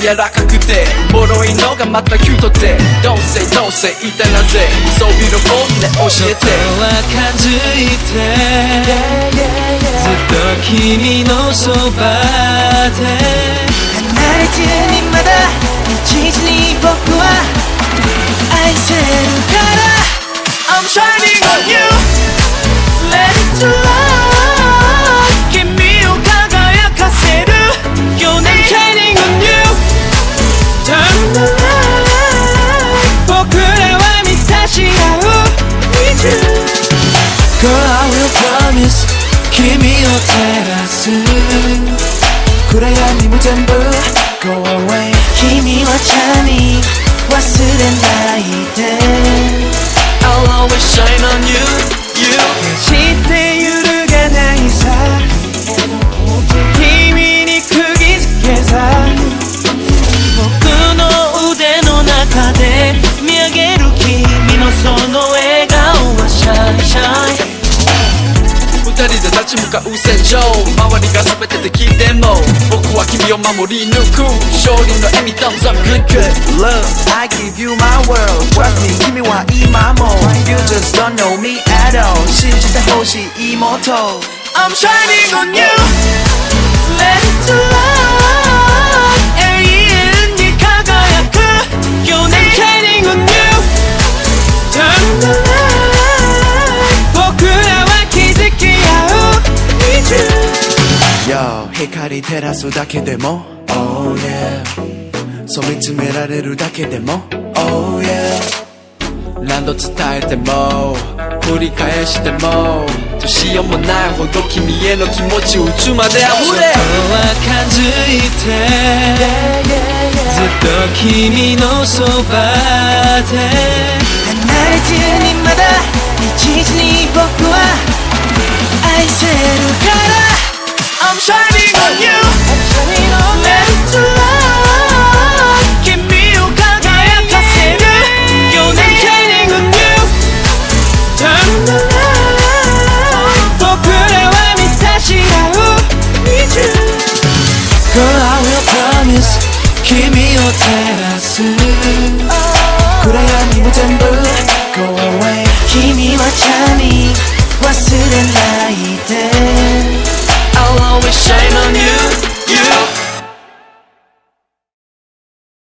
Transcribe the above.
柔らかくてボロいのがまたキュートで Don't say don't say 一体なぜ So beautiful ね教えて。は感づいて。ずっと君のそばで。離れずにまだ。一時に僕 Girl, 君を照らす。暗闇も全部 Go away 君はチャーミ忘れないで。知って揺るがないさ。君に釘付けさ。僕の腕の中で見上げる君のその絵かう戦場周りが全て敵でも僕は君を守り抜く勝利の笑み Thumbs up good good Look, I give you my world Trust me, 君は今も You just don't know me at all 信じてほしい妹 I'm shining on you 光照らすだけでも。Oh yeah. そう見つめられるだけでも。Oh yeah. 何度伝えても繰り返してもどうしようもないほど君への気持ち宇宙まで溢れ。は感づいてずっと君のそばで。離れずにまだ一時に僕は愛せるから。I'm shining on you Let it love 君を輝かせる Your name shining on you Turn the light 僕らは満たし合う Need you Girl I will promise 君を照らす暗闇も全部 Go away 君はちゃに忘れないで